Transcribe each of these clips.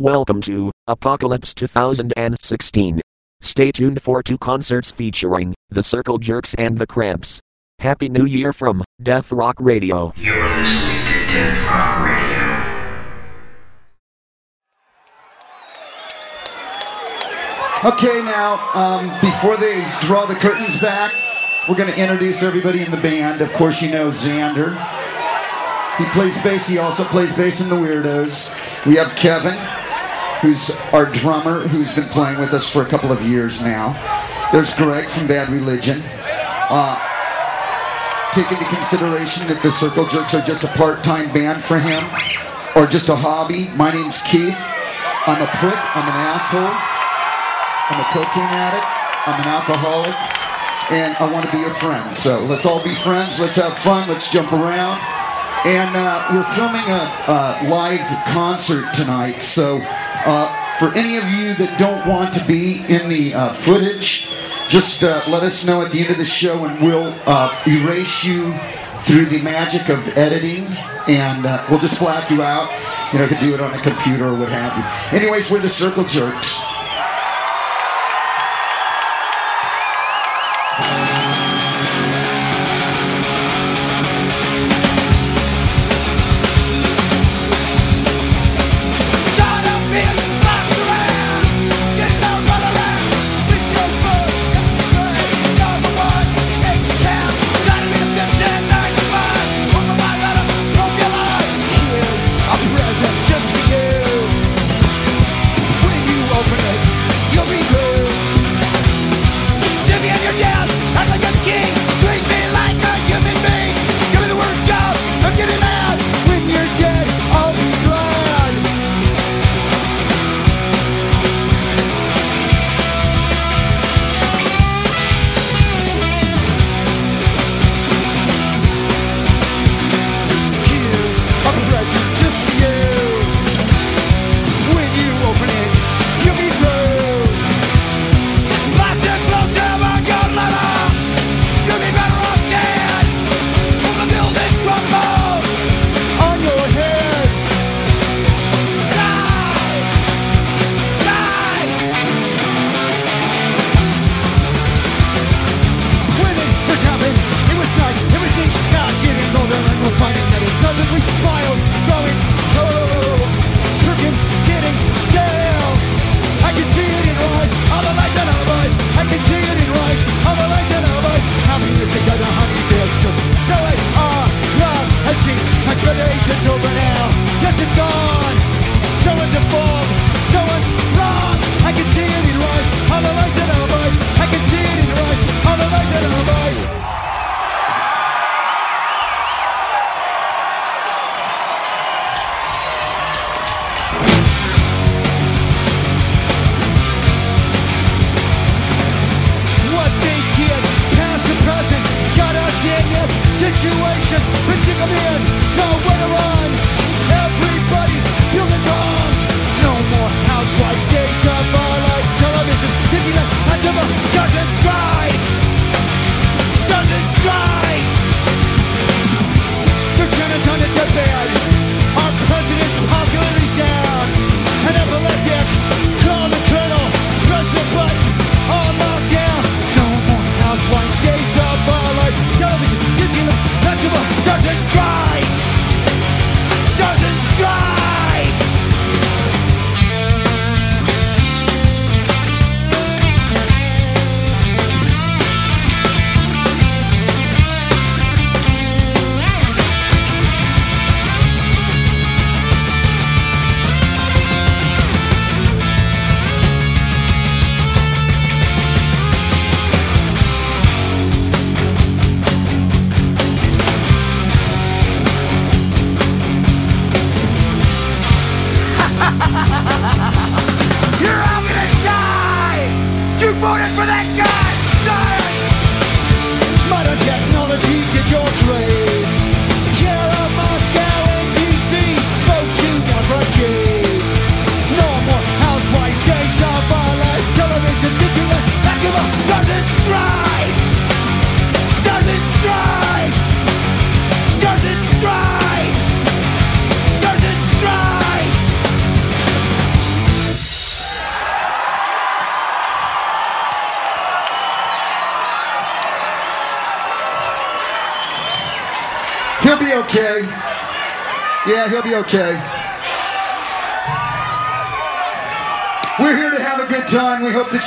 Welcome to Apocalypse 2016. Stay tuned for two concerts featuring The Circle Jerks and The Cramps. Happy New Year from Death Rock Radio. You're listening to Death Rock Radio. Okay, now, um, before they draw the curtains back, we're going to introduce everybody in the band. Of course, you know Zander. He plays bass. He also plays bass in the Weirdos. We have Kevin, who's our drummer, who's been playing with us for a couple of years now. There's Greg from Bad Religion. Uh, take into consideration that the Circle Jerks are just a part-time band for him, or just a hobby. My name's Keith. I'm a prick. I'm an asshole. I'm a cocaine addict. I'm an alcoholic. And I want to be your friend. So let's all be friends. Let's have fun. Let's jump around. And uh, we're filming a, a live concert tonight. So uh, for any of you that don't want to be in the uh, footage, just uh, let us know at the end of the show and we'll uh, erase you through the magic of editing. And uh, we'll just black you out. You know, can do it on a computer or what have you. Anyways, we're the Circle Jerks.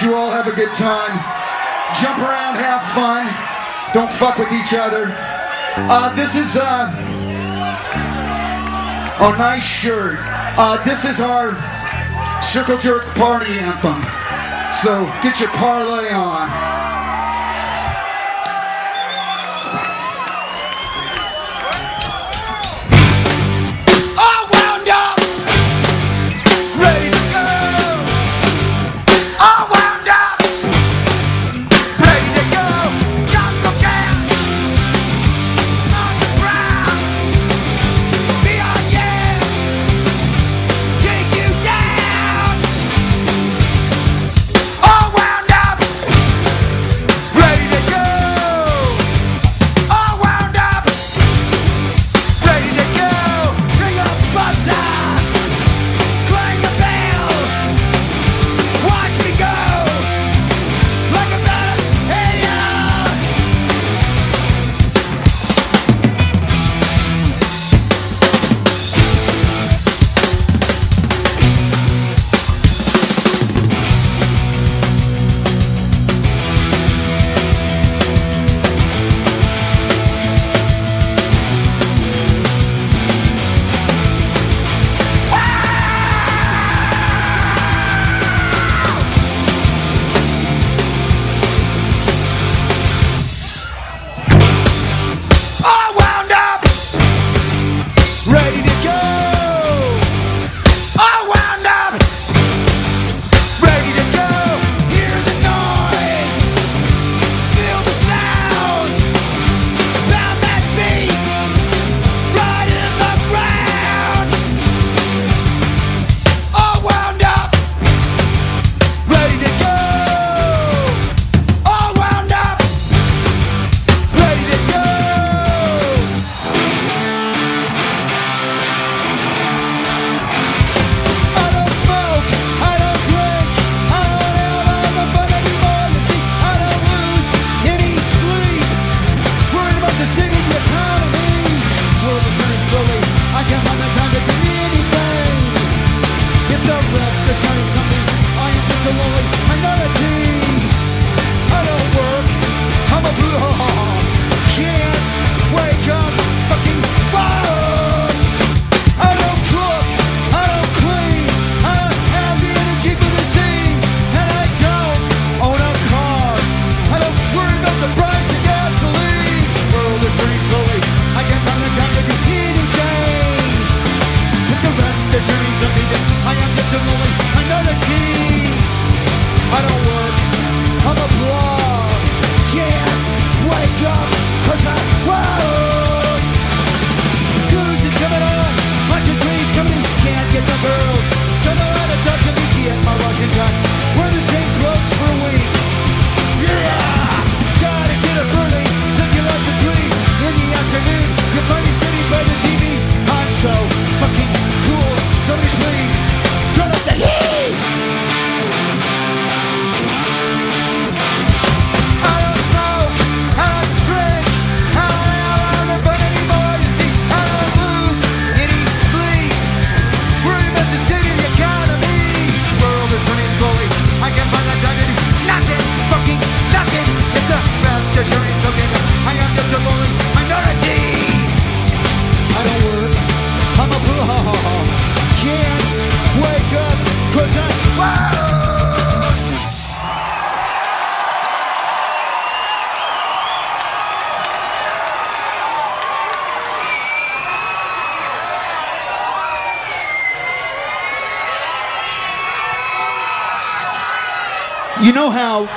you all have a good time. Jump around, have fun. Don't fuck with each other. Uh, this is uh, a nice shirt. Uh, this is our Circle Jerk Party Anthem. So get your parlay on.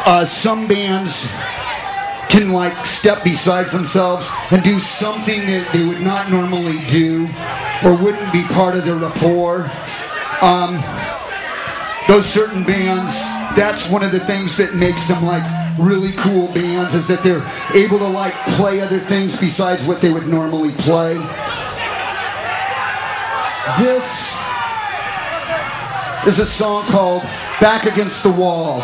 uh, some bands can like step besides themselves and do something that they would not normally do or wouldn't be part of their rapport. Um, those certain bands, that's one of the things that makes them like really cool bands is that they're able to like play other things besides what they would normally play. This is a song called Back Against the Wall.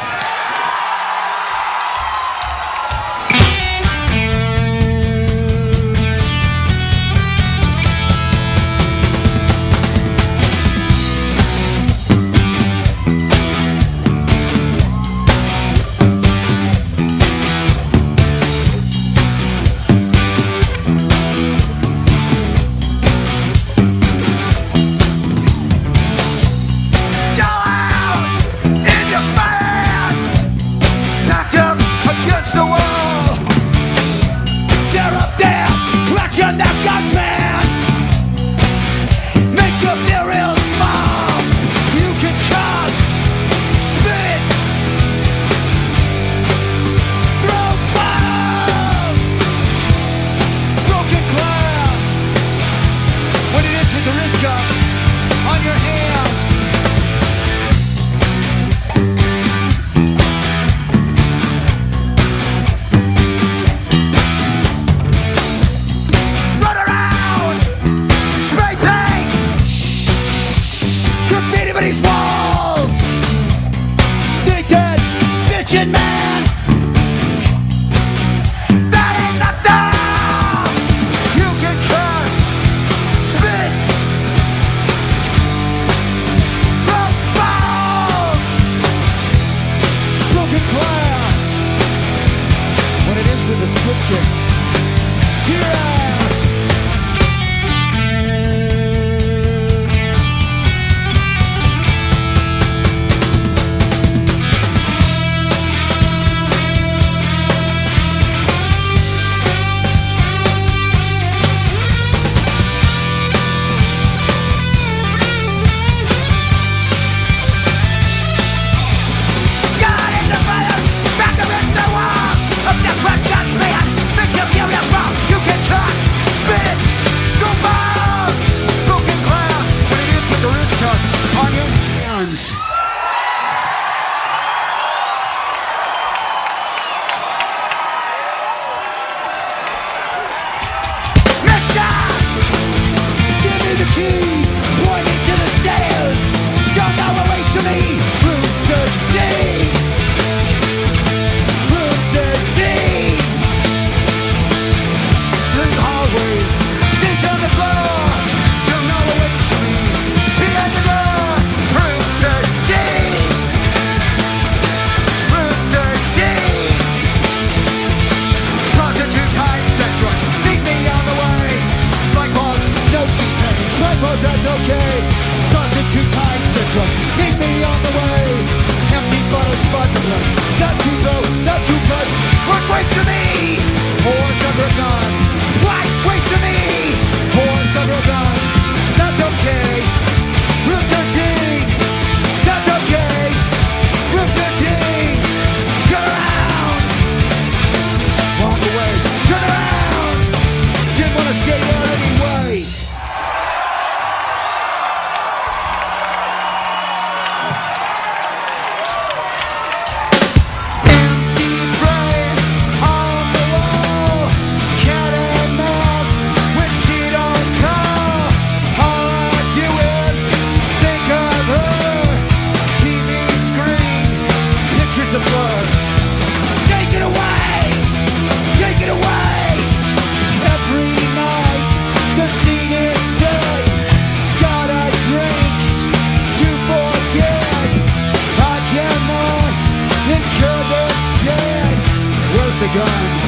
begun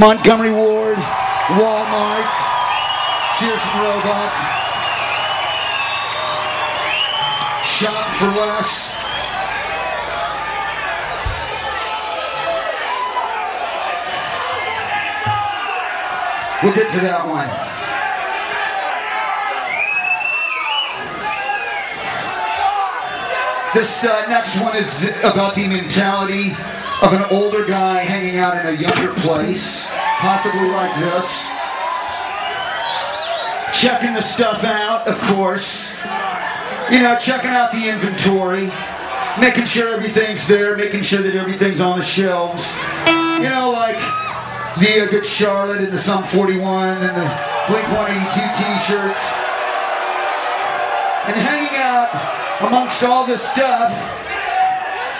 Montgomery Ward, Walmart, Sears and Robot, Shop for Less. We'll get to that one. This uh, next one is th about the mentality of an older guy hanging out in a younger place, possibly like this. Checking the stuff out, of course. You know, checking out the inventory, making sure everything's there, making sure that everything's on the shelves. You know, like the uh, Good Charlotte and the Sum 41 and the Blink 182 t-shirts. And hanging out amongst all this stuff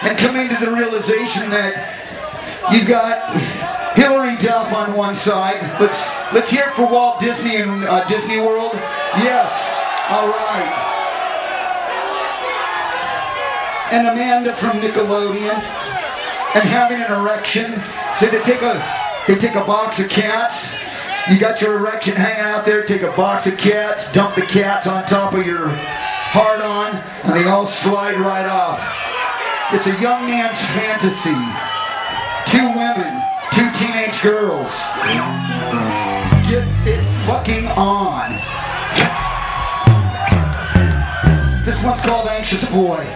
and coming to the realization that you've got Hilary Duff on one side. Let's let's hear it for Walt Disney and uh, Disney World. Yes, all right. And Amanda from Nickelodeon, and having an erection. So they take a they take a box of cats. You got your erection hanging out there. Take a box of cats, dump the cats on top of your hard on, and they all slide right off. It's a young man's fantasy. Two women, two teenage girls. Get it fucking on. This one's called Anxious Boy.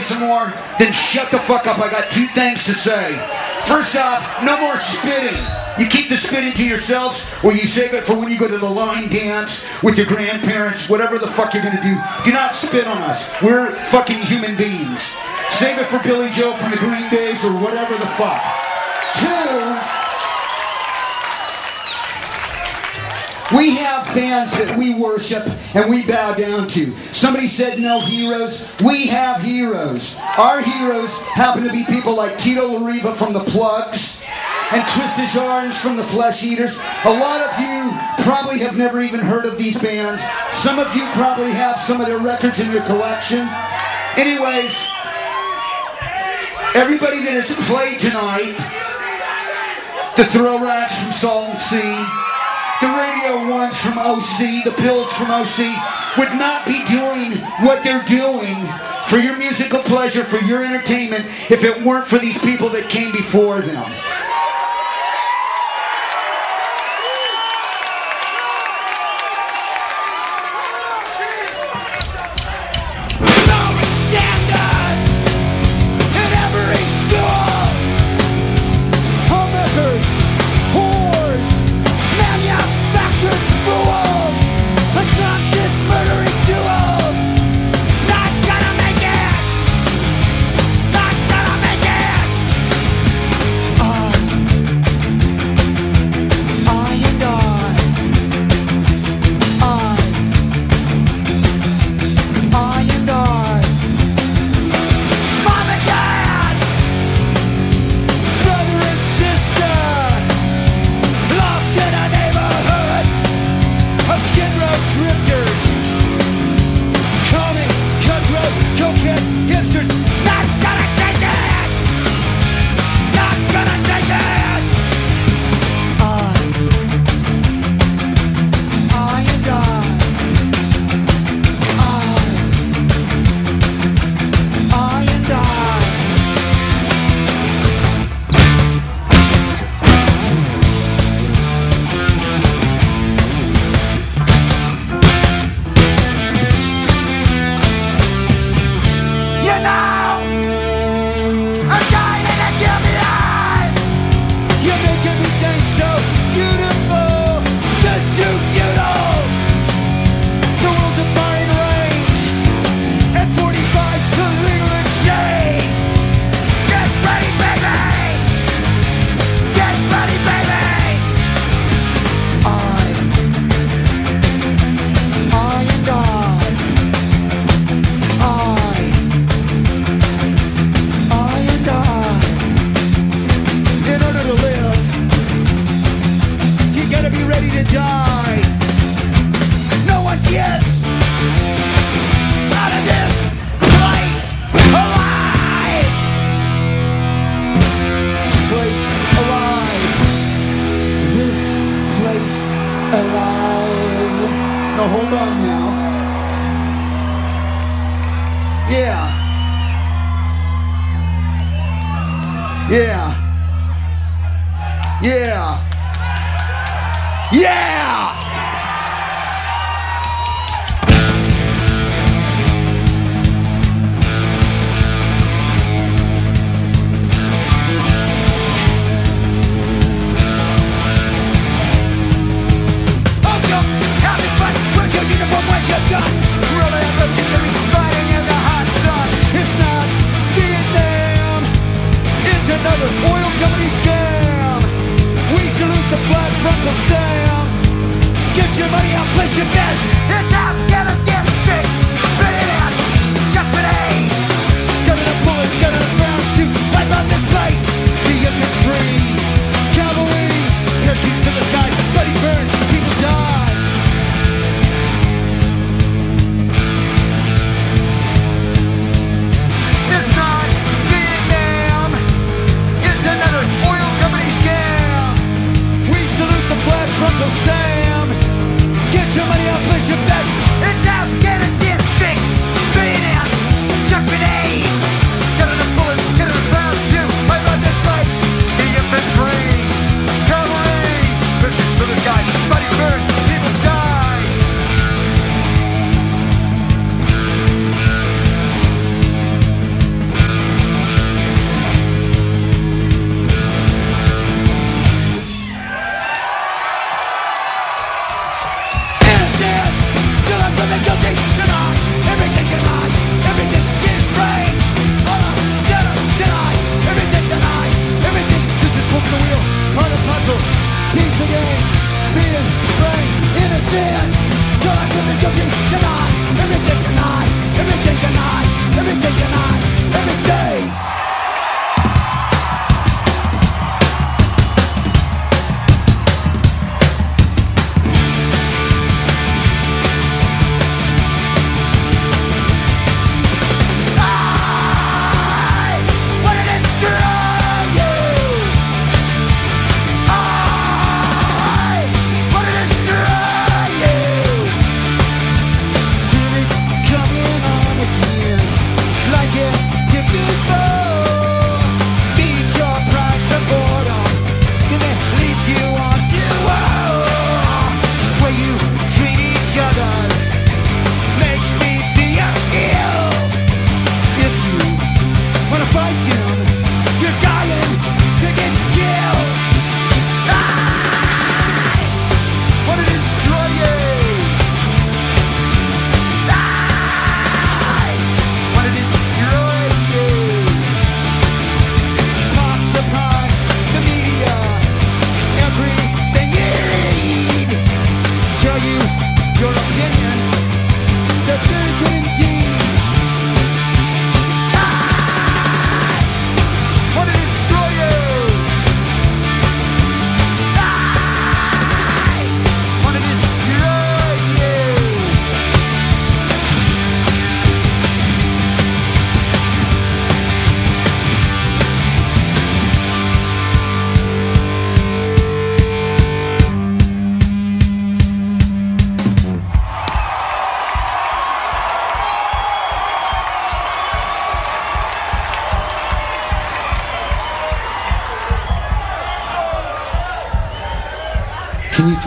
Some more? Then shut the fuck up. I got two things to say. First off, no more spitting. You keep the spitting to yourselves, or you save it for when you go to the line dance with your grandparents, whatever the fuck you're gonna do. Do not spit on us. We're fucking human beings. Save it for Billie Joe from the Green Days or whatever the fuck. Two, We have bands that we worship and we bow down to. Somebody said no heroes. We have heroes. Our heroes happen to be people like Tito Larriva from The Plugz and Chris Desjardins from The Flesh Eaters. A lot of you probably have never even heard of these bands. Some of you probably have some of their records in your collection. Anyways, everybody that has played tonight, the Thrill Rats from Salt and Sea, the Radio Ones from OC, the Pills from OC, would not be doing what they're doing for your musical pleasure, for your entertainment, if it weren't for these people that came before them.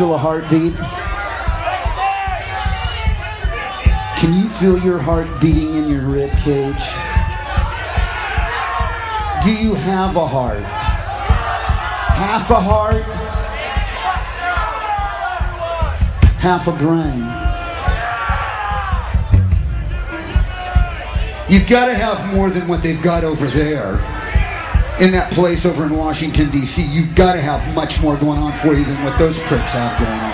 Feel a heartbeat? Can you feel your heart beating in your rib cage? Do you have a heart? Half a heart? Half a brain? You've got to have more than what they've got over there in that place over in Washington, D.C. You've got to have much more going on for you than what those pricks have going on.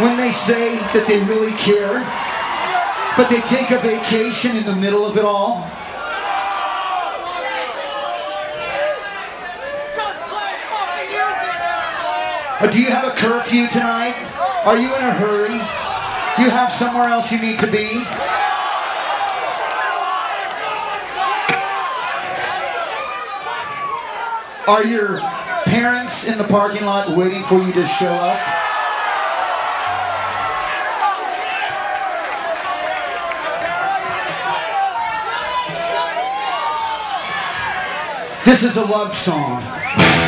When they say that they really care, but they take a vacation in the middle of it all? Uh, Do you have a curfew tonight? Are you in a hurry? You have somewhere else you need to be? Are your parents in the parking lot waiting for you to show up? This is a love song.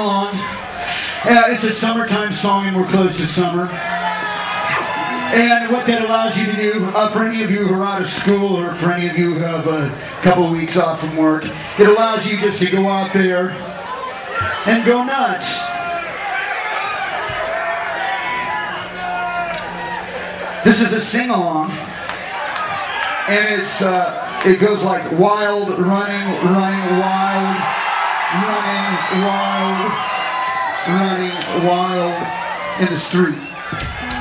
along. Uh, it's a summertime song and we're close to summer. And what that allows you to do, uh, for any of you who are out of school or for any of you who have a couple of weeks off from work, it allows you just to go out there and go nuts. This is a sing-along, and it's uh, it goes like wild, running, running wild running wild, running wild in the street.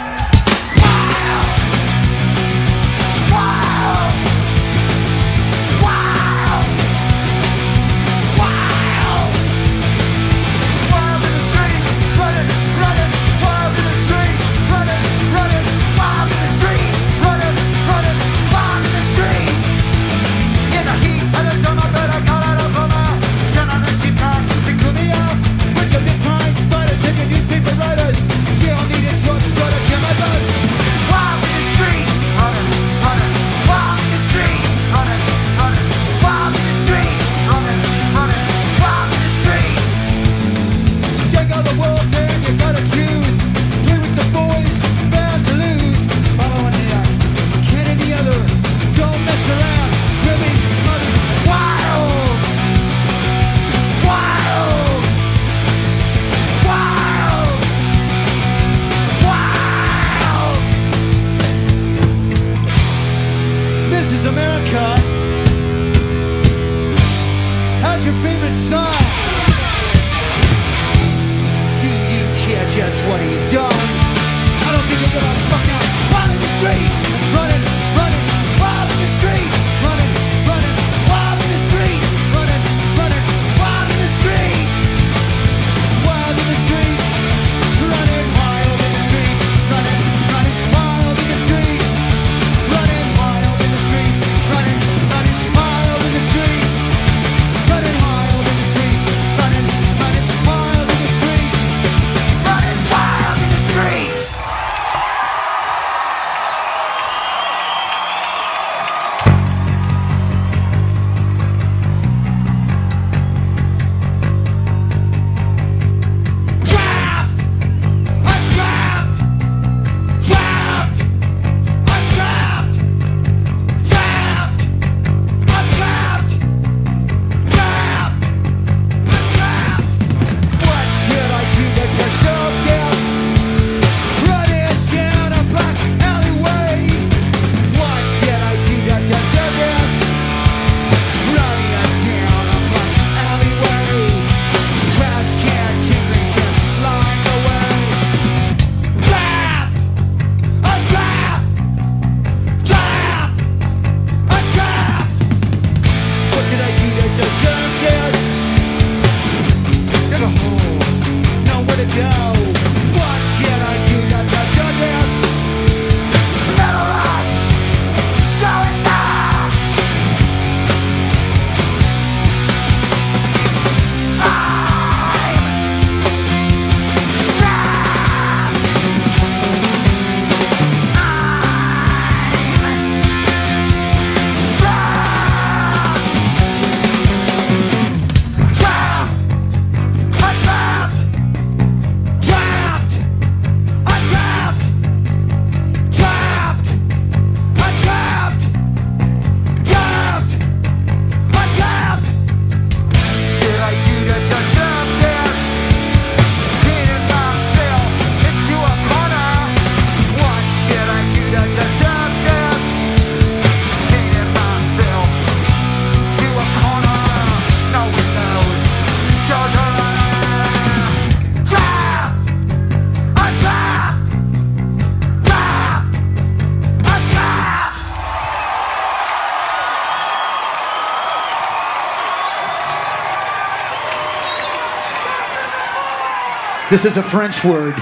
This is a French word.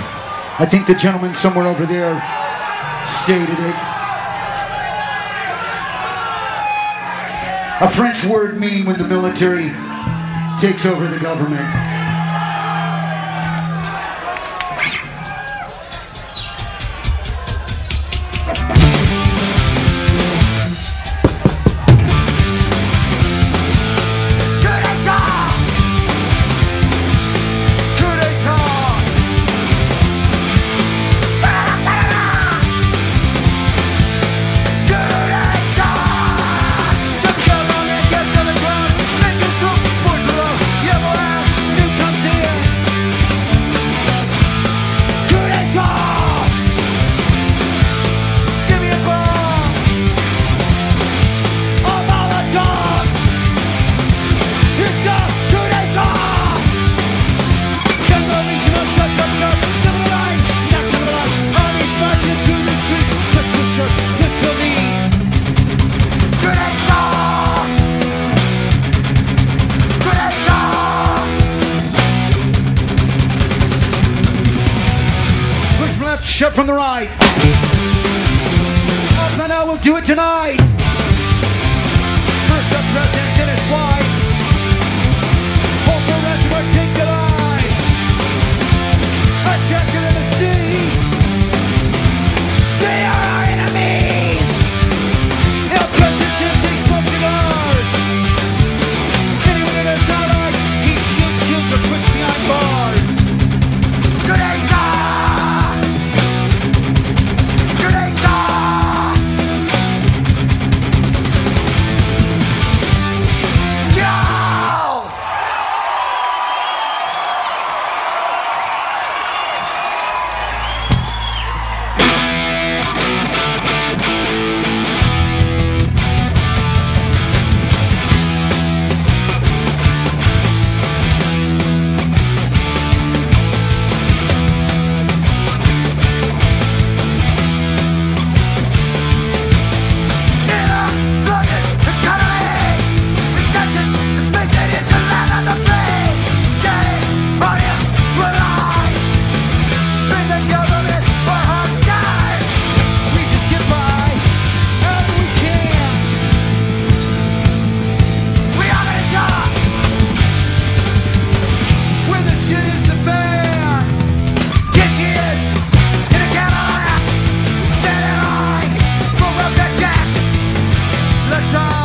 I think the gentleman somewhere over there stated it. A French word meaning when the military takes over the government. Let's all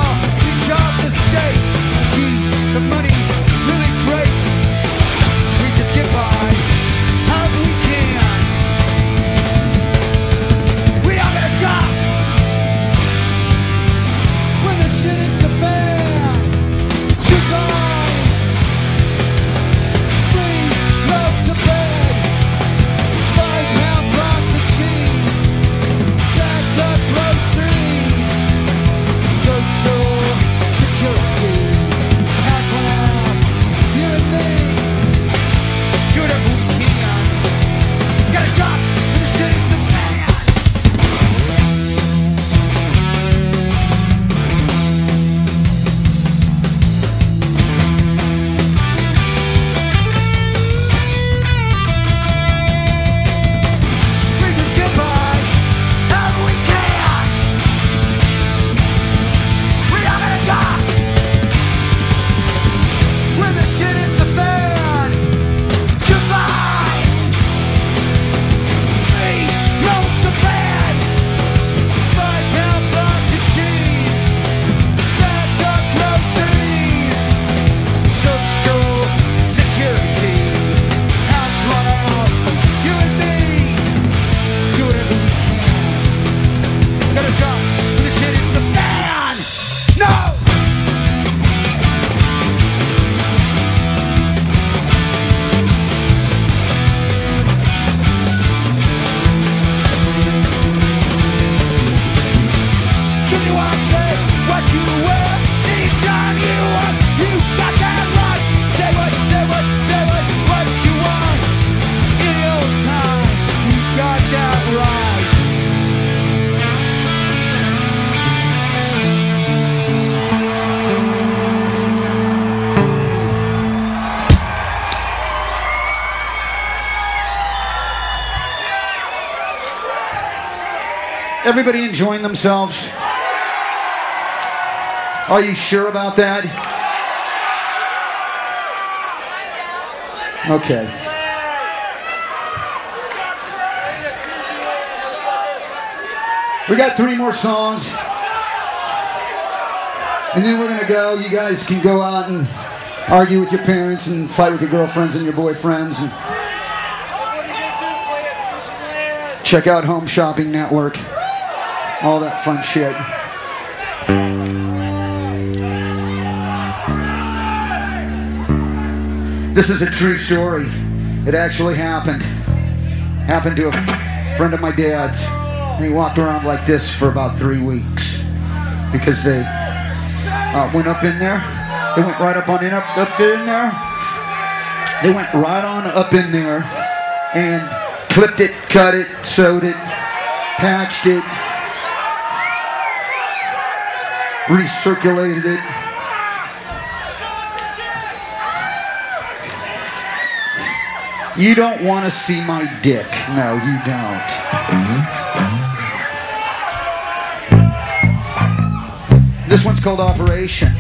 Everybody enjoying themselves? Are you sure about that? Okay. We got three more songs. And then we're going to go. You guys can go out and argue with your parents and fight with your girlfriends and your boyfriends. And check out Home Shopping Network. All that fun shit. This is a true story. It actually happened. Happened to a friend of my dad's. And he walked around like this for about three weeks. Because they uh, went up in there. They went right up on in up, up there in there. They went right on up in there and clipped it, cut it, sewed it, patched it, recirculated it. You don't want to see my dick. No, you don't. Mm-hmm. This one's called Operation.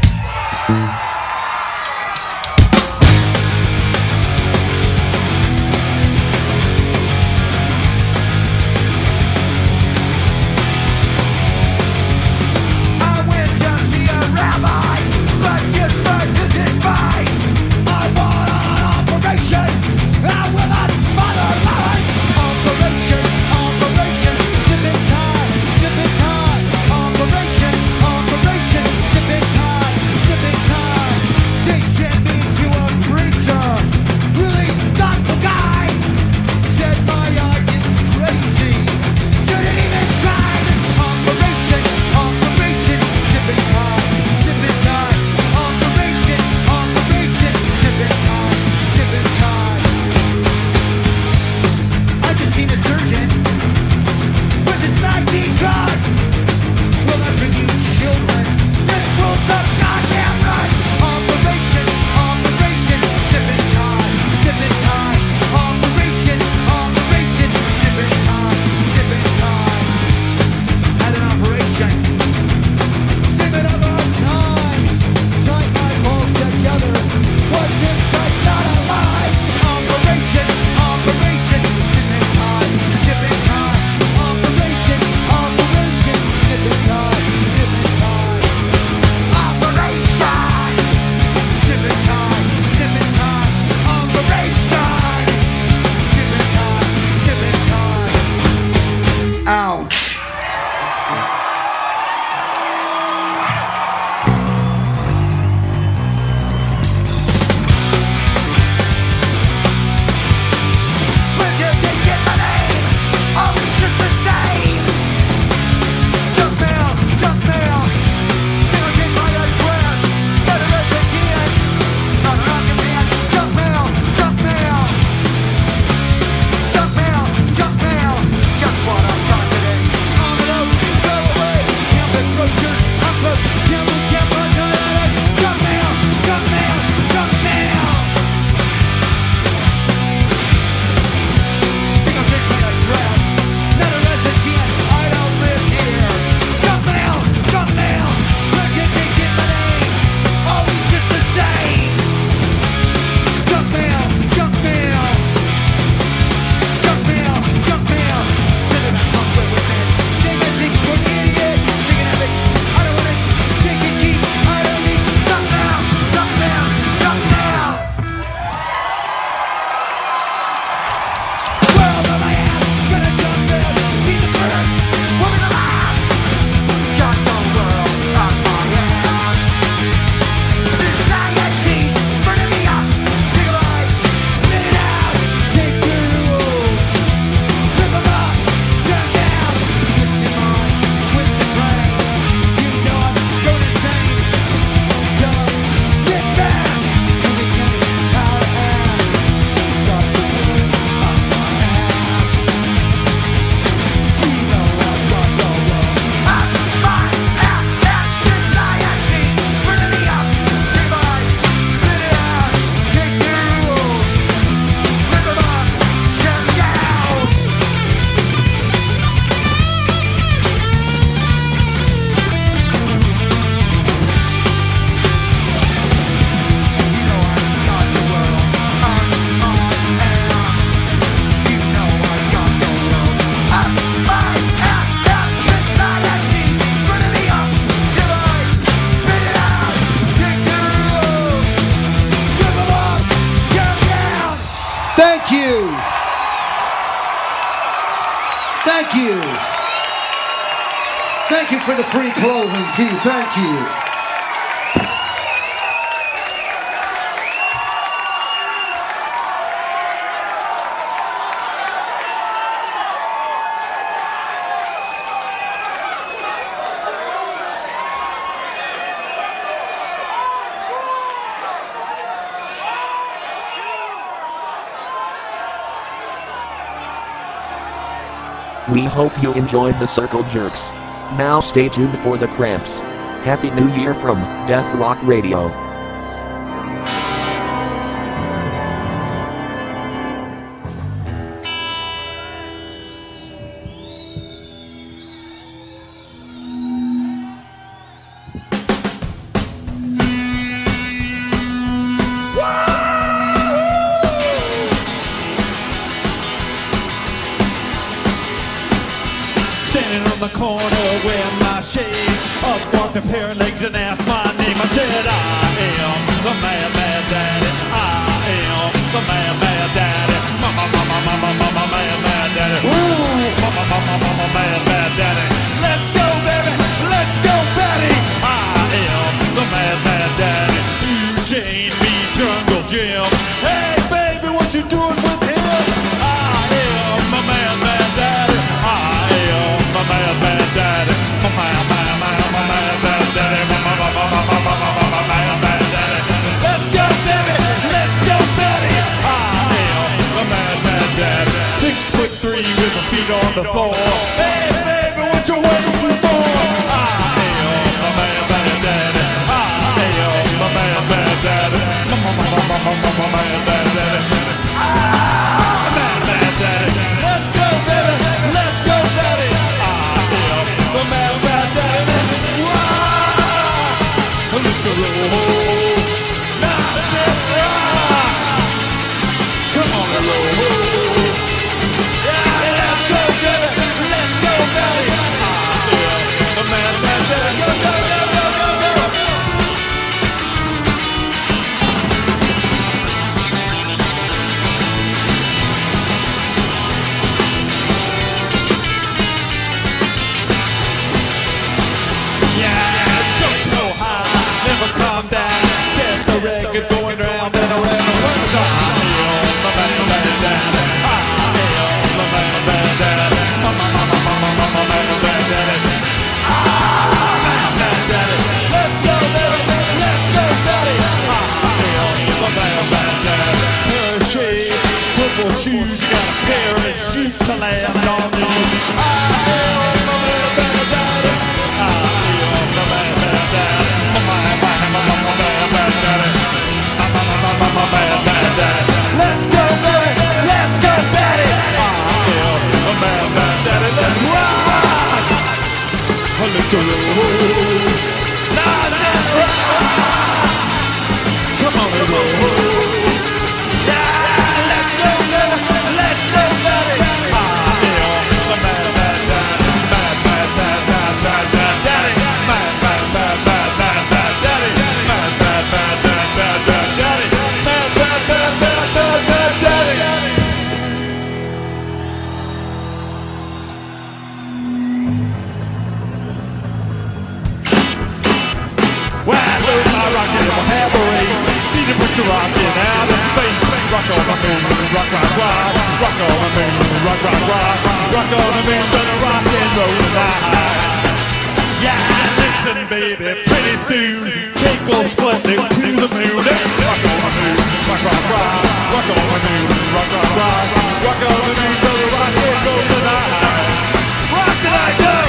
Thank you, thank you. We hope you enjoyed the Circle Jerks. Now stay tuned for the cramps. Happy New Year from Death Rock Radio. Don't gonna be gonna rock and roll tonight. Yeah, listen, baby, pretty soon, take off split to the moon and eh? rock on the rock, rock, rock, rock on the rock, rock, rock, rock on the moon, gonna rock and roll tonight. Rock tonight,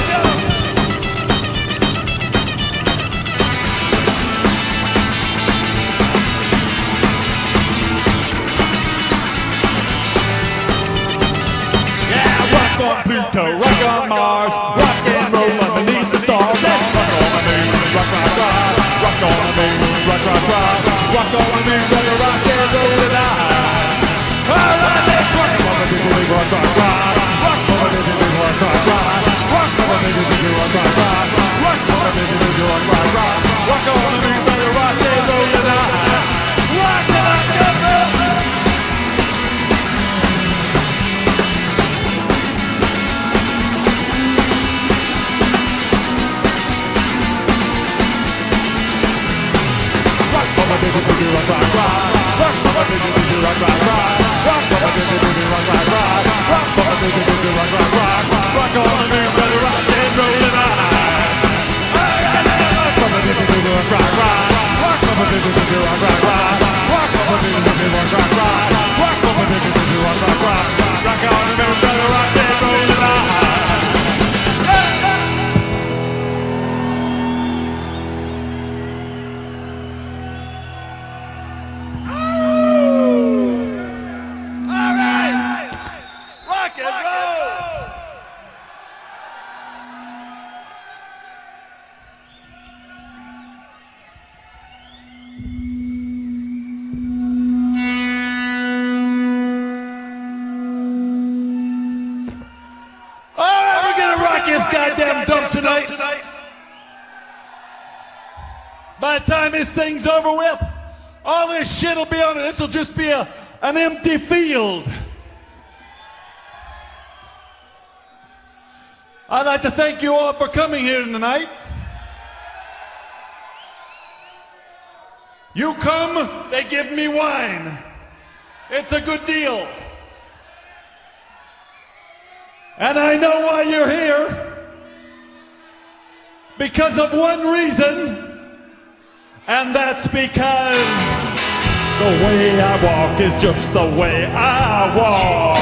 rock on, man, better rock and roll tonight. All right, let's rock. Come on, baby, baby, rock, rock, rock. Rock, come baby, baby, rock, rock, rock. Rock, come on, baby, baby, rock, rock, rock. Rock, come on, baby, baby, rock, rock, rock. Rock baby, better rock and roll tonight. Rock on, remember, brother, rock thing's over with, all this shit will be on it. This will just be a, an empty field. I'd like to thank you all for coming here tonight. You come, they give me wine. It's a good deal. And I know why you're here. Because of one reason. And that's because the way I walk is just the way I walk.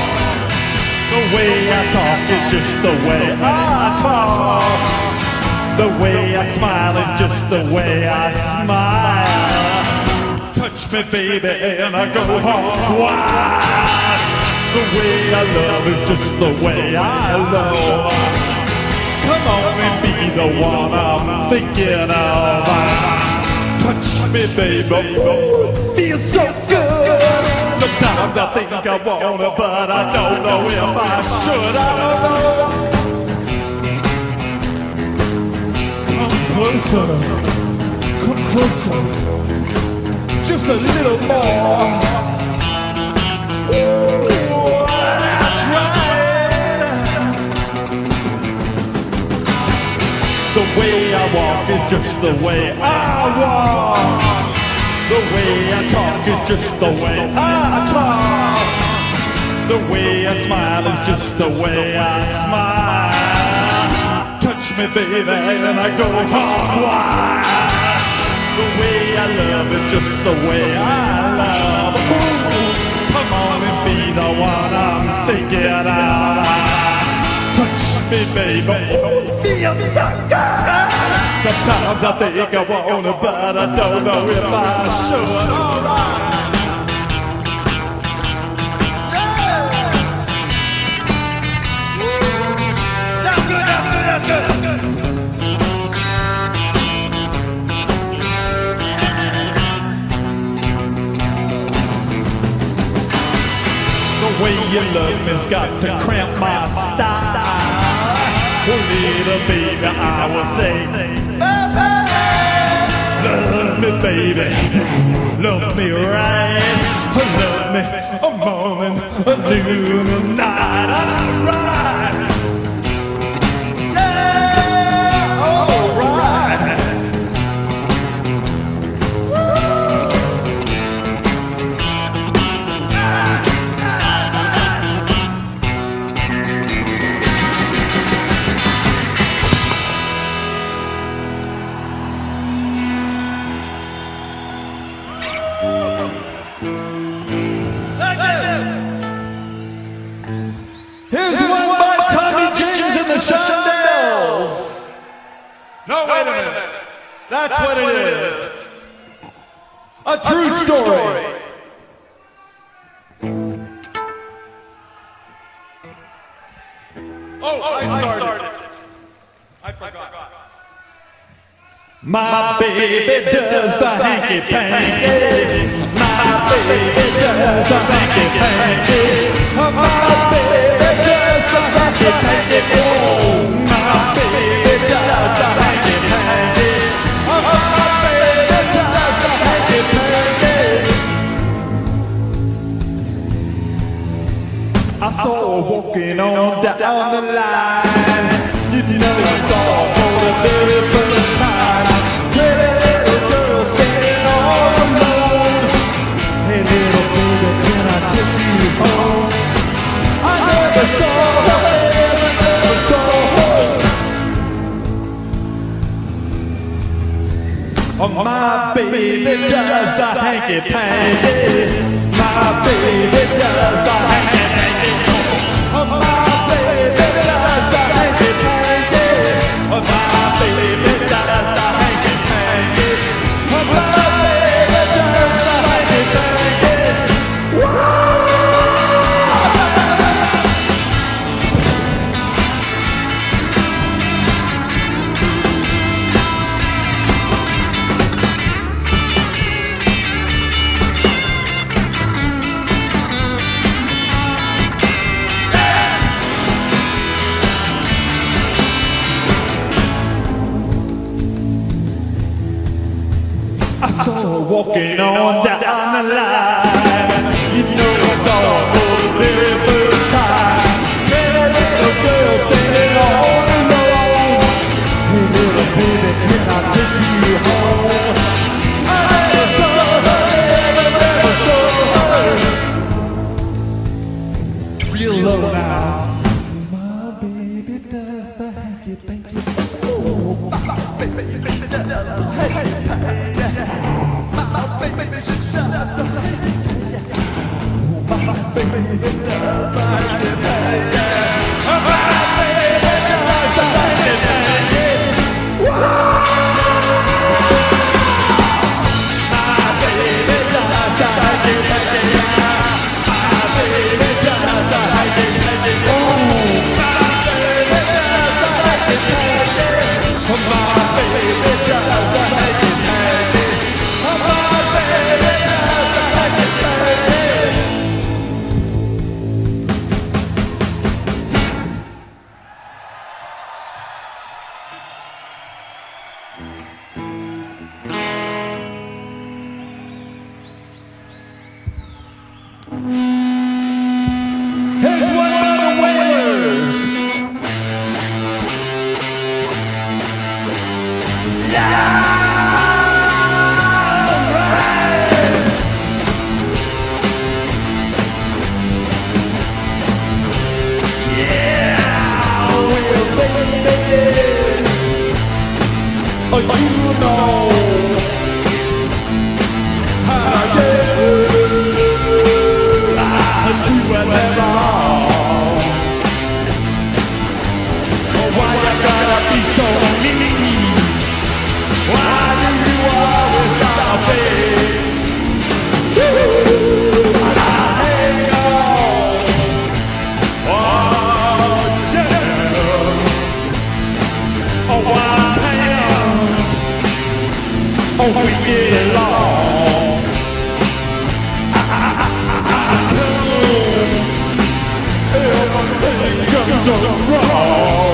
The way I talk is just the way I talk. The way I smile is just the way I smile. Touch me, baby, and I go home wild. The way I love is just the way I love. Come on and be the one I'm thinking of. Touch me, baby, feels so good. Sometimes I think I wanna, but I don't know if I should. I don't know. Come closer, come closer, just a little more. Ooh, way I walk is just the way I walk. The way I talk is just the way I talk. The way I smile is just the way I smile. Touch me, baby, and I go hard wild. The way I love is just the way I love. Ooh, come on and be the one I'm thinking of. Me, baby, feel so good. Sometimes I think I wanna, but I don't know if I should. Good. The way you love me's got to cramp my style. Oh, little baby, I will say, baby, love me, baby, love me right, love me a morning, a noon, a night, alright. No, wait a minute. That's what it is. A true story. Oh, I oh, started. I forgot. My baby does the hanky panky. My baby does the hanky panky. My baby does the hanky panky. Oh, my baby does the hanky panky. I saw her walking on down the line. You I saw her for the very first time. Pretty little girl standing all alone. Hey little baby, can I take you home? I never saw never, never saw her. Oh, my baby does the hanky panky. My baby does the hanky my baby panky. Oh, my baby on down the line. Comes wrong.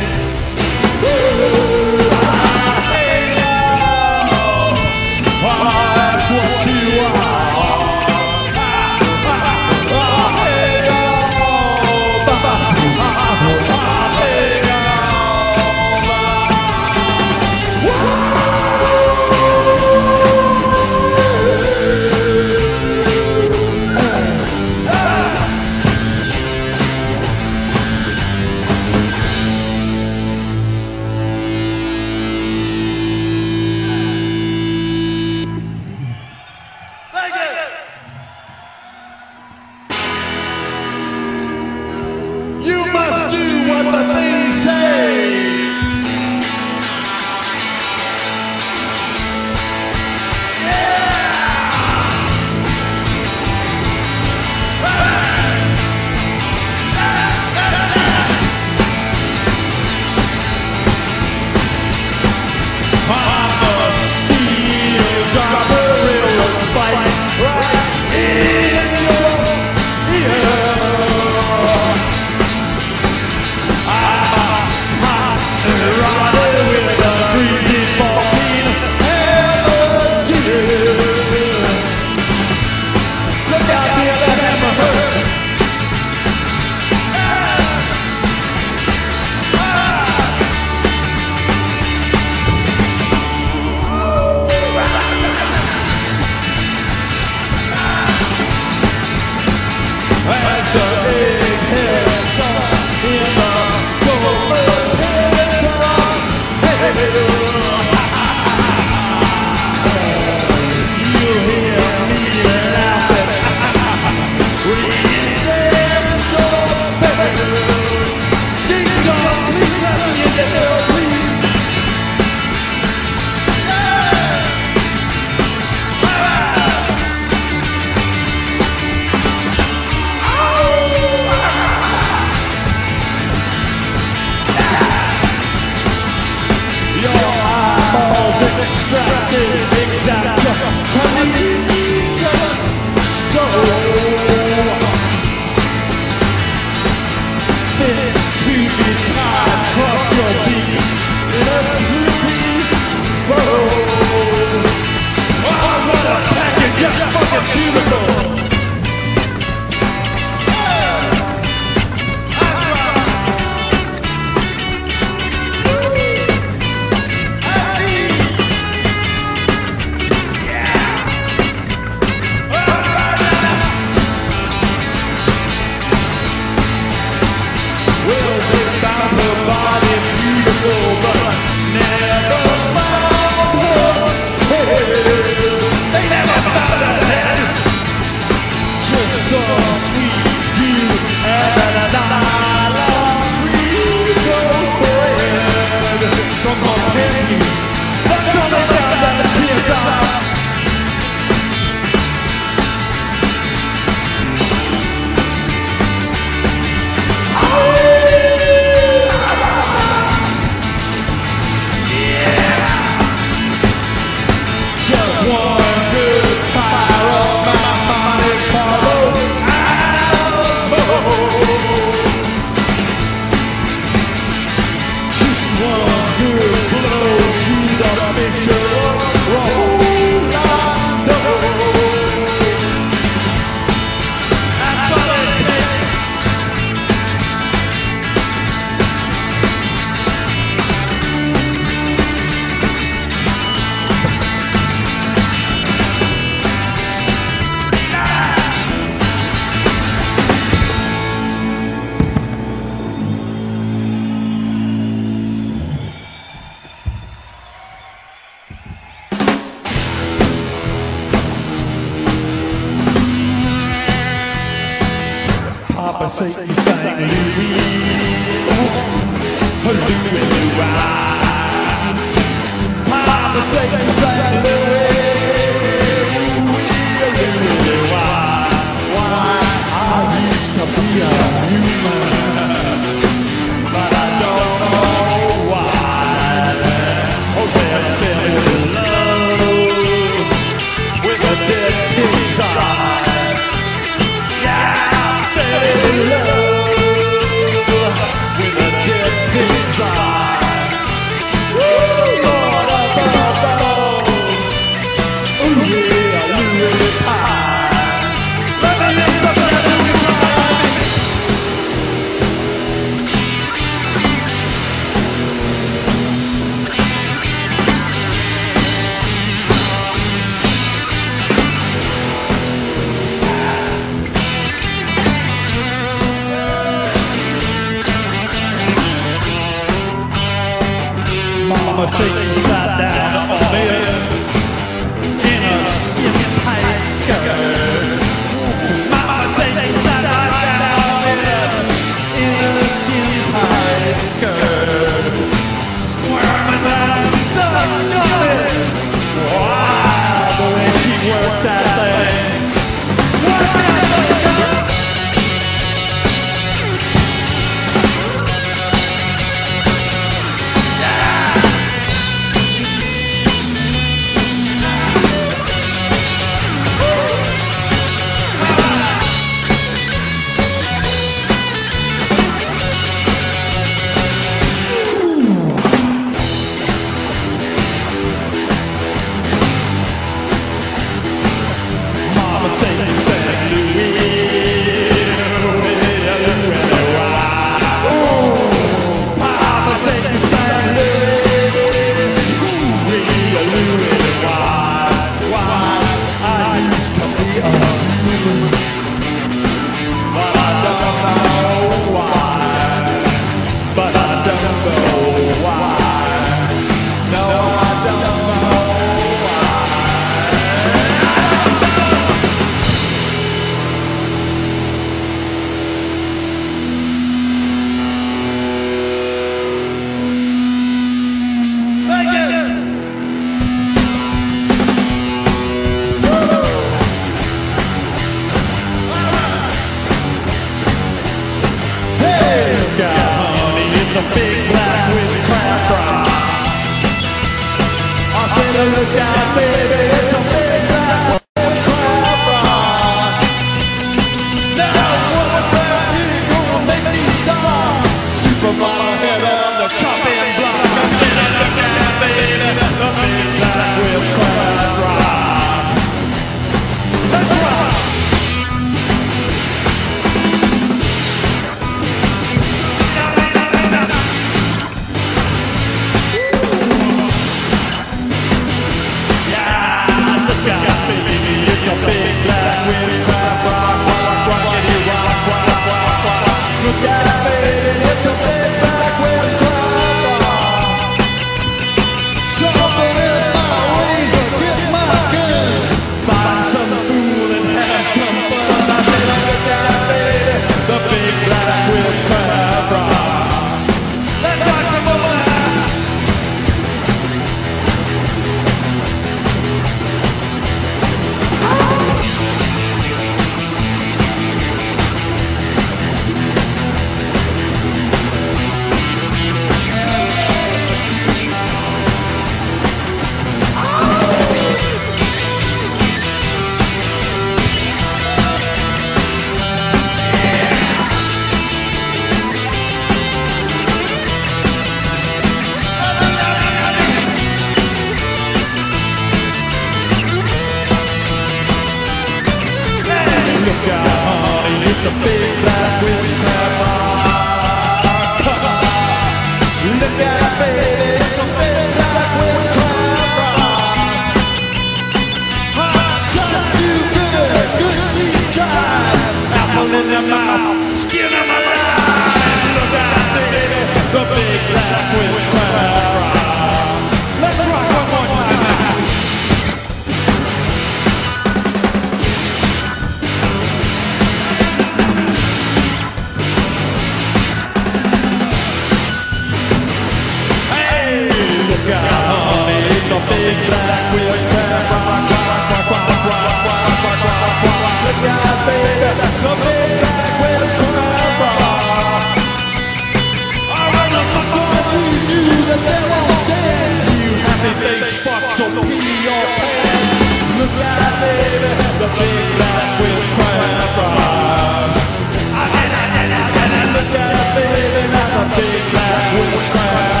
Big black witchcraft.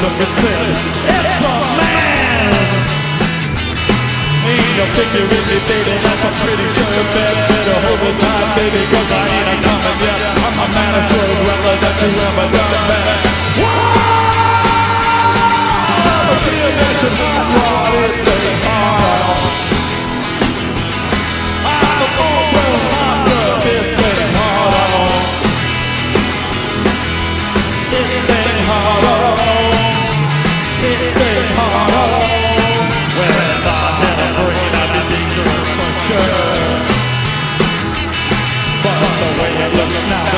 number 10. It's a man! Ain't a picky with baby, that's a pretty sure bet. Better hold it tight, baby, cause I ain't a common yet. I'm a man, a sure brother that you ever done man. Whoa! I'm a that you not brought it,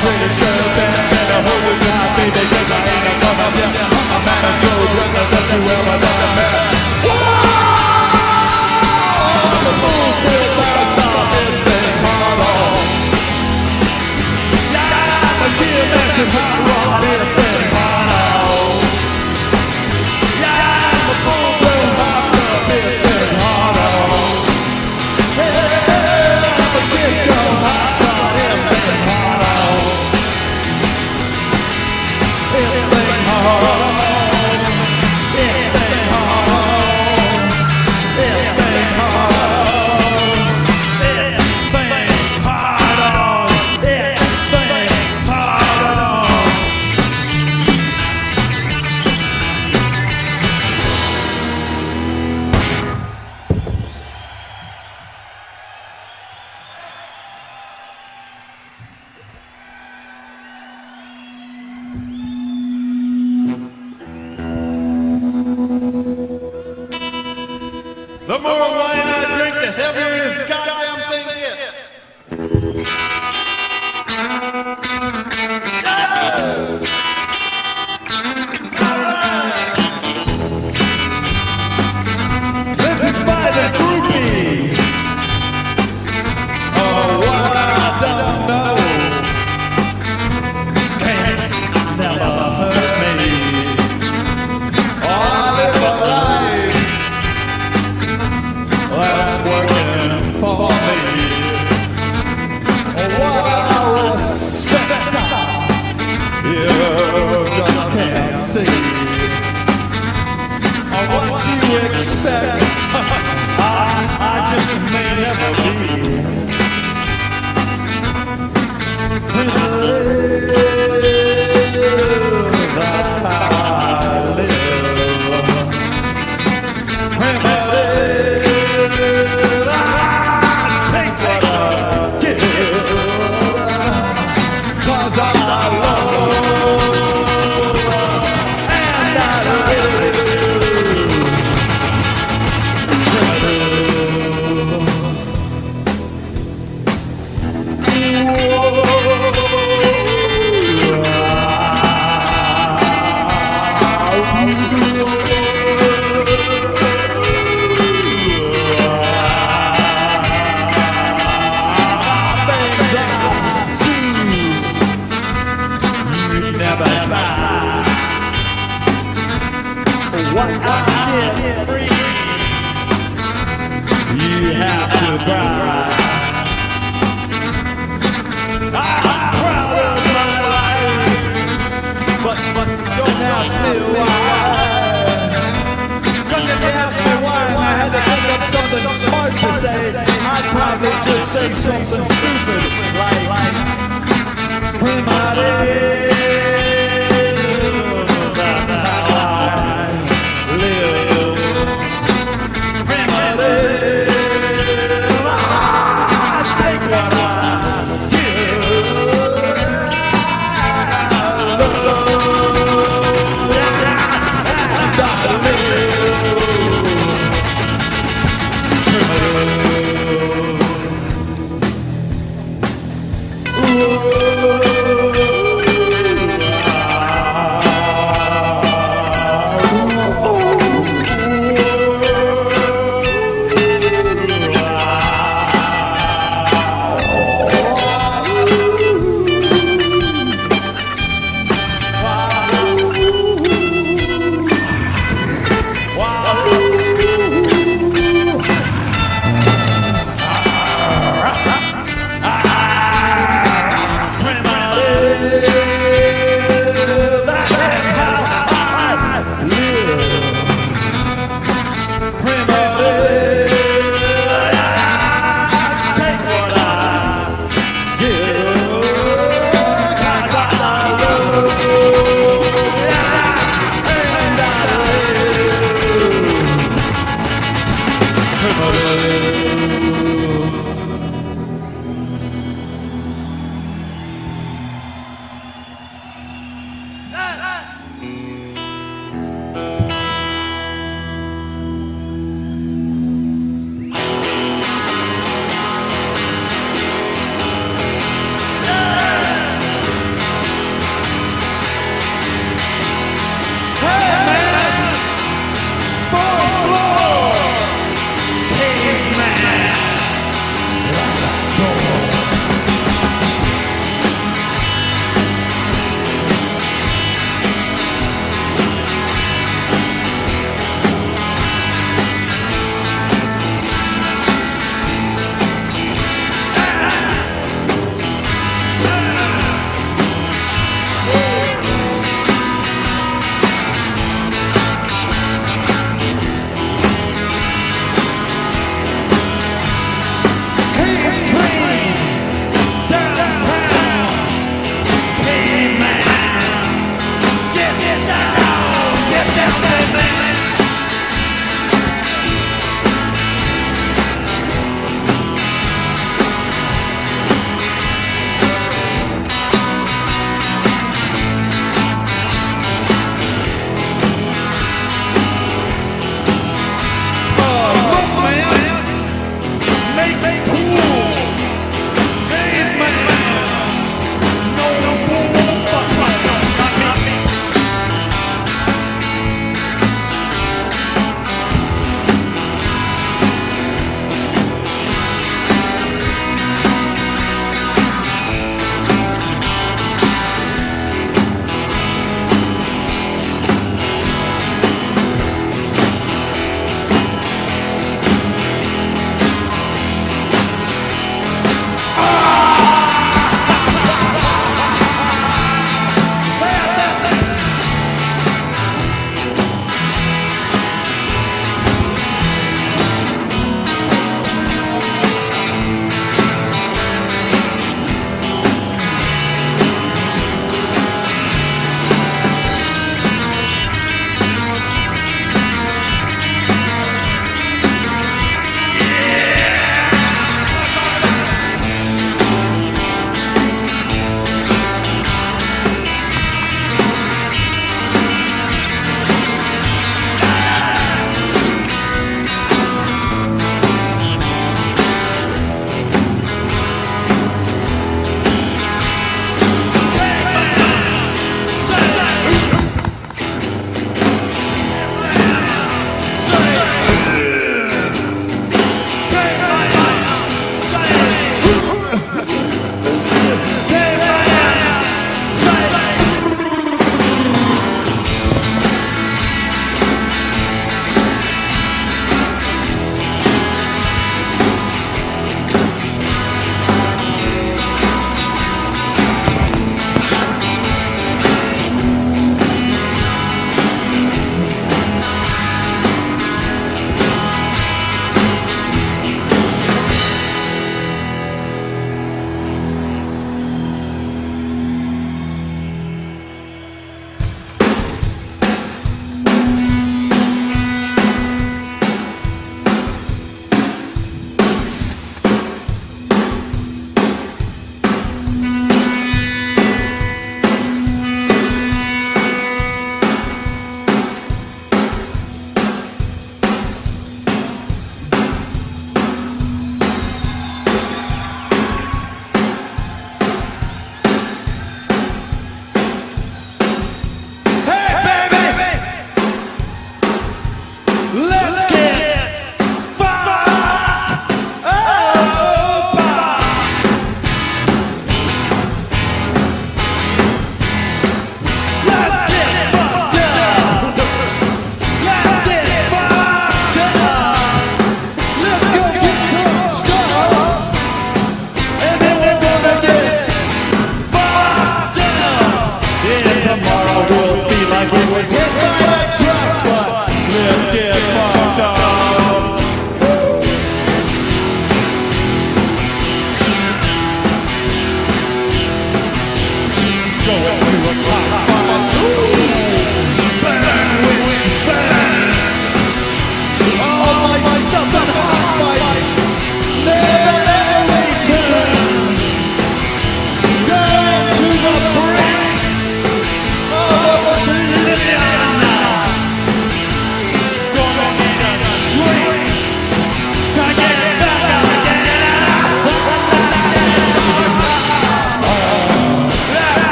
greater shadow than I had a hold with my baby Cause I ain't a mother, I'm a man of gold Rather than you ever than a man The moon still bounds my midday heart on Yeah, I'm a kid, that's your hot rod,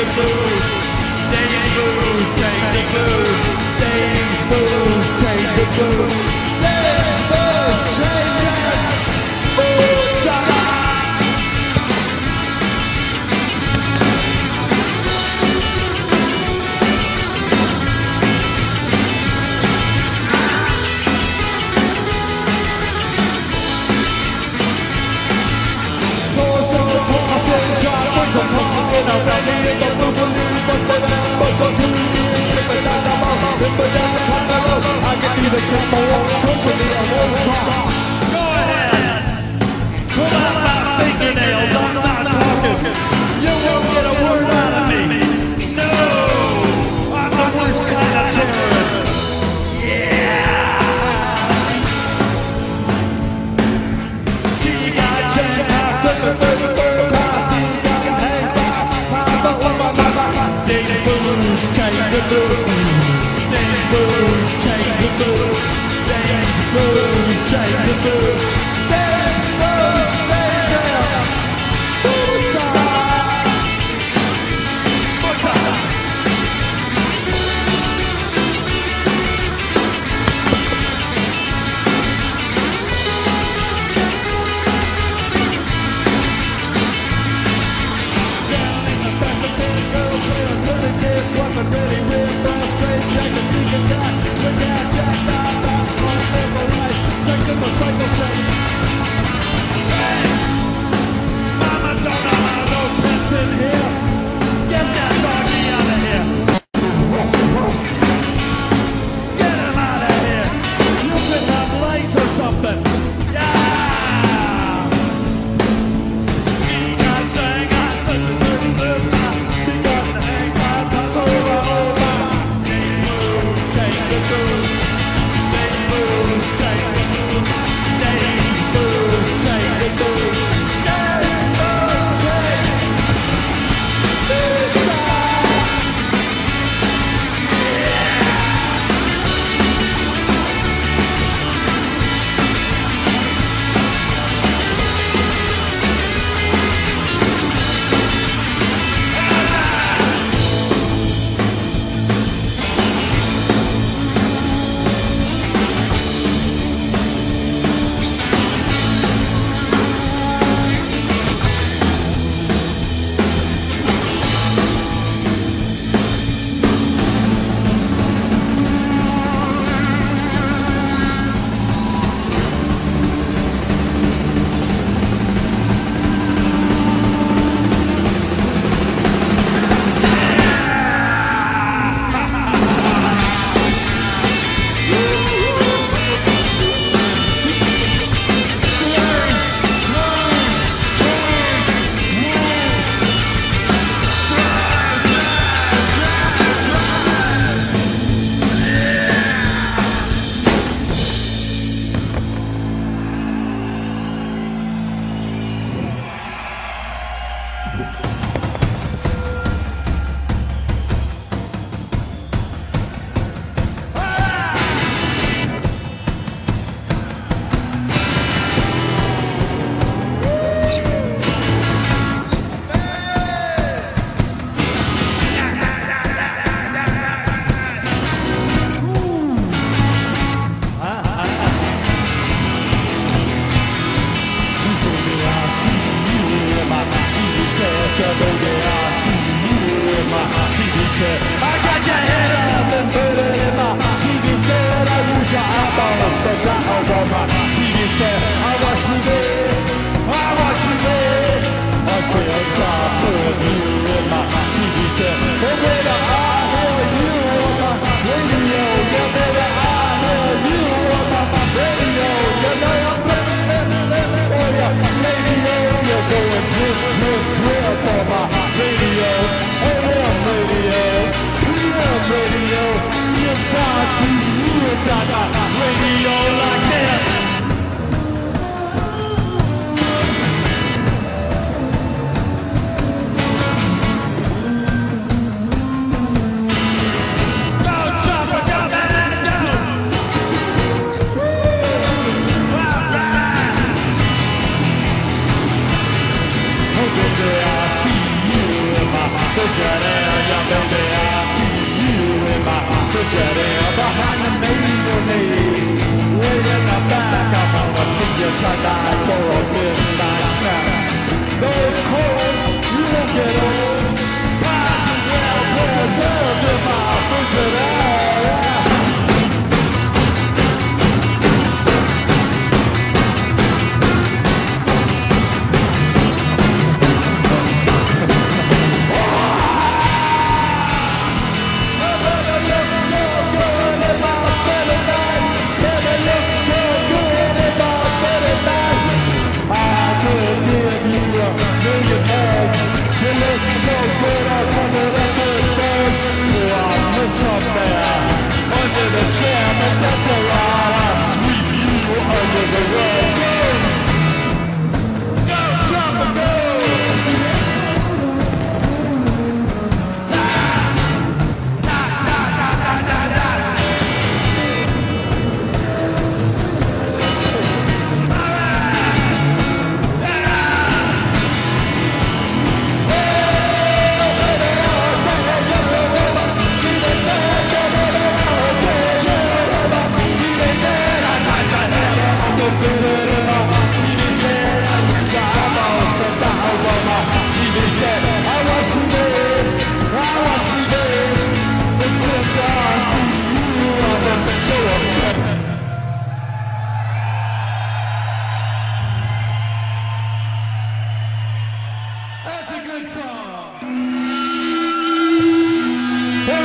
the blues. Change the blues. Take the blues. Take the blues. Take the blues. the camp, I won't talk to me, I talk. Go ahead. Pull out my fingernails, I'm not talking. You won't get a word out of me. No, I'm the worst kind of terrorist. Yeah. She got jacked at the 33rd pass. She got hanged by, by the woman, by the Dating blues, taking blues better life.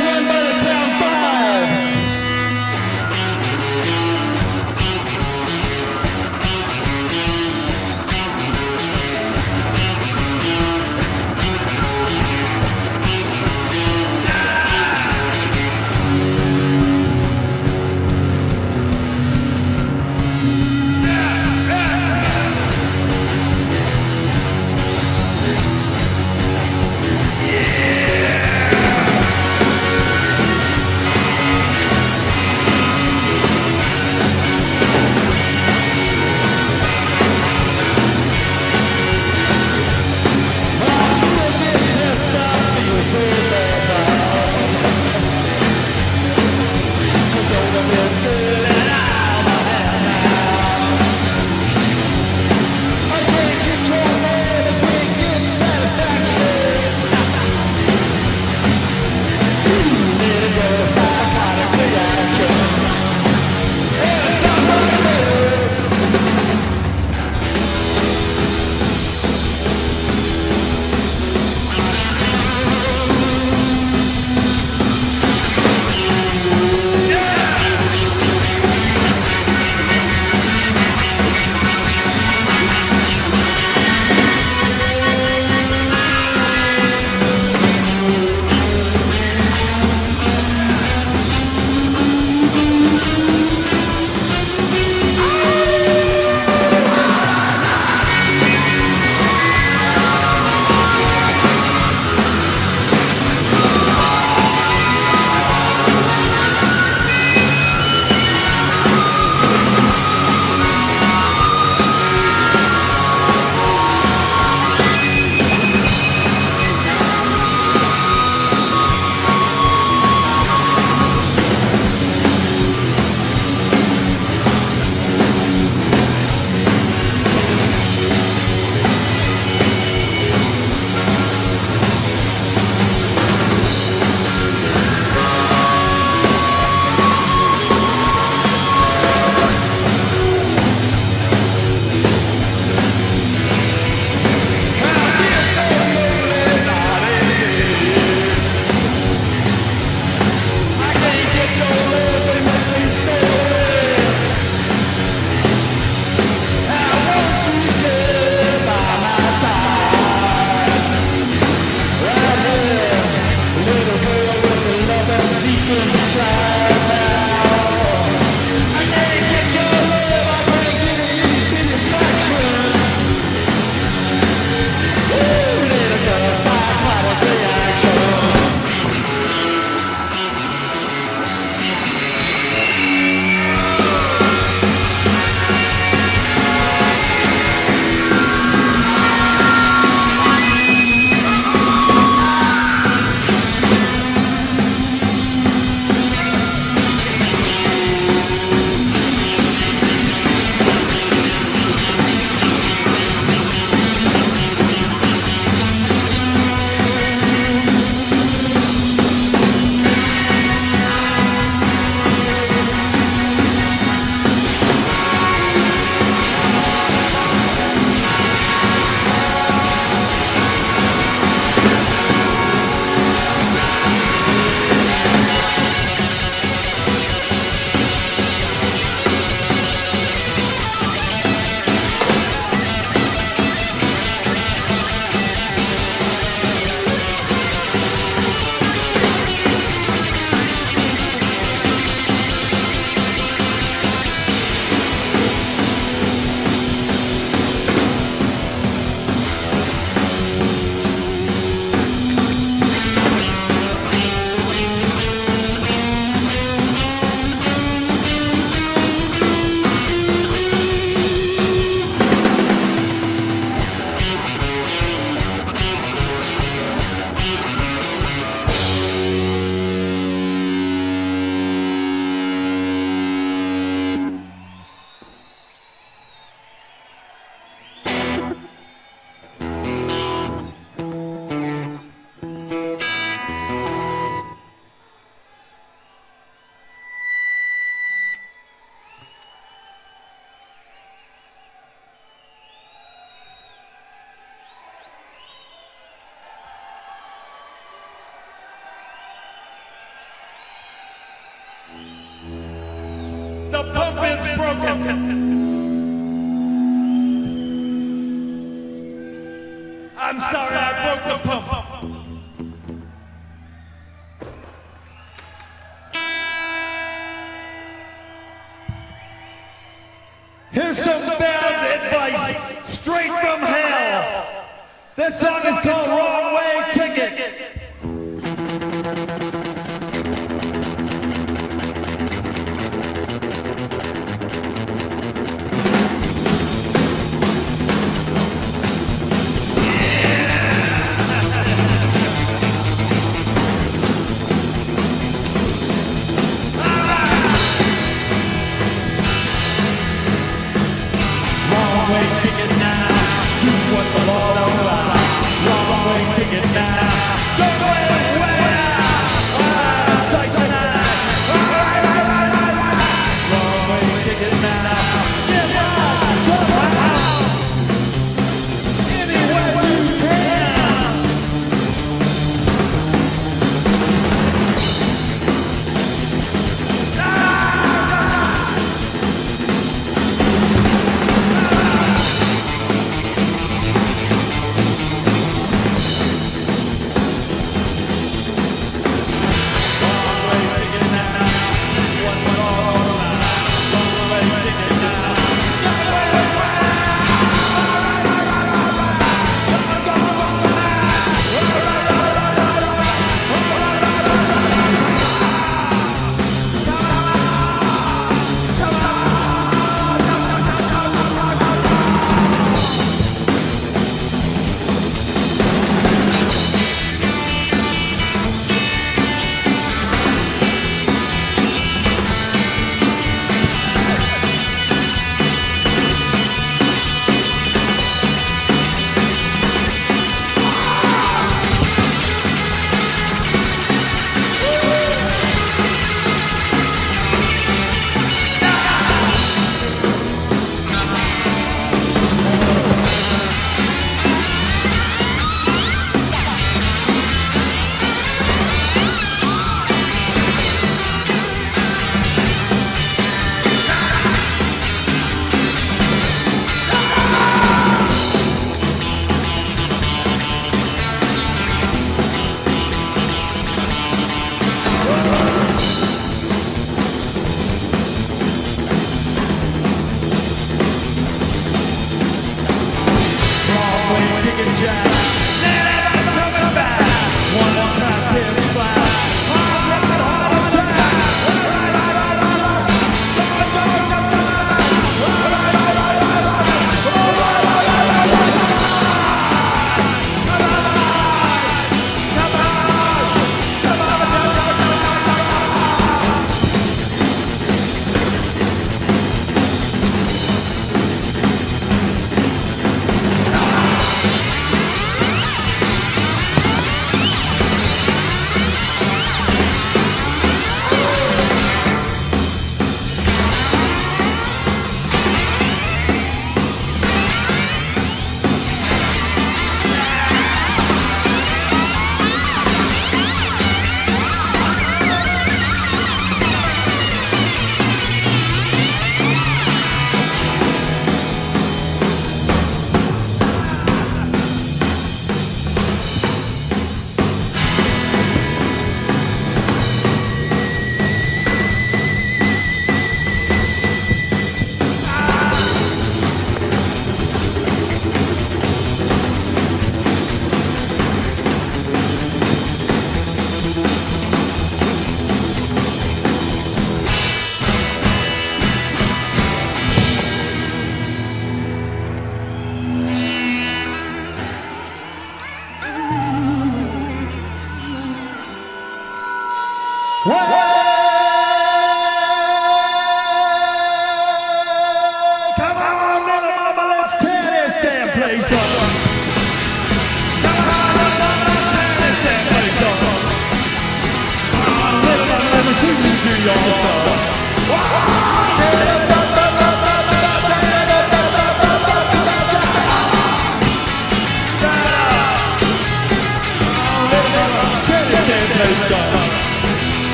Run by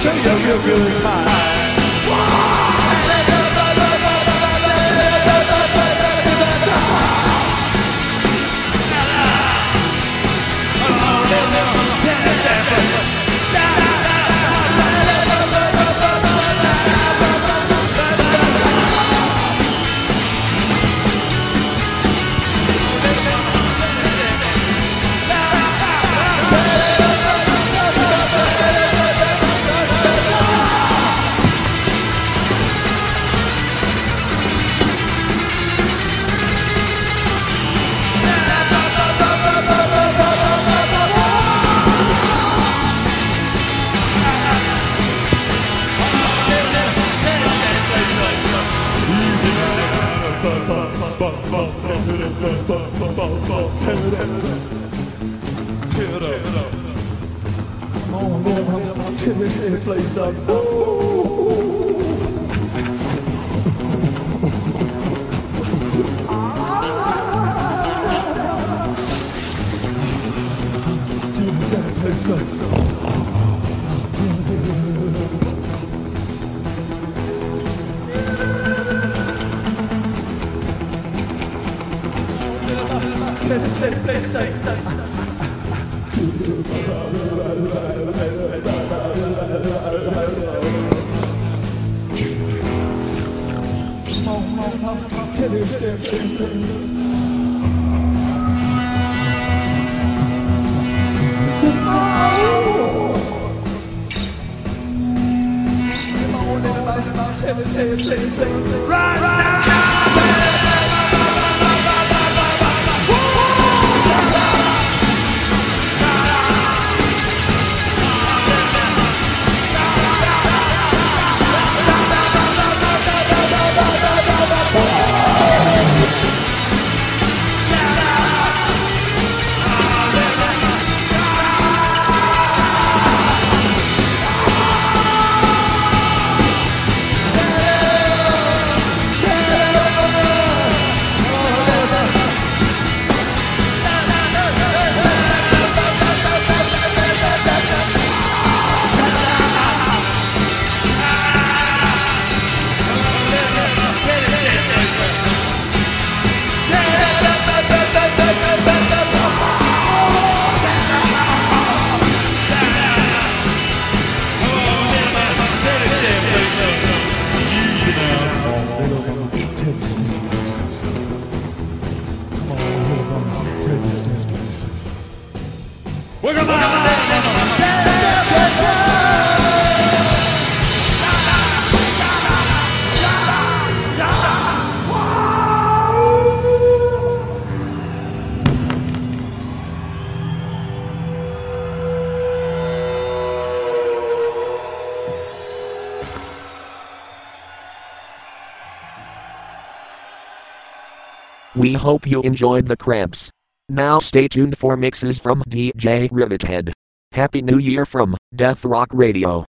show you a real good time. We hope you enjoyed the cramps. Now stay tuned for mixes from DJ Rivethead. Happy New Year from Death Rock Radio.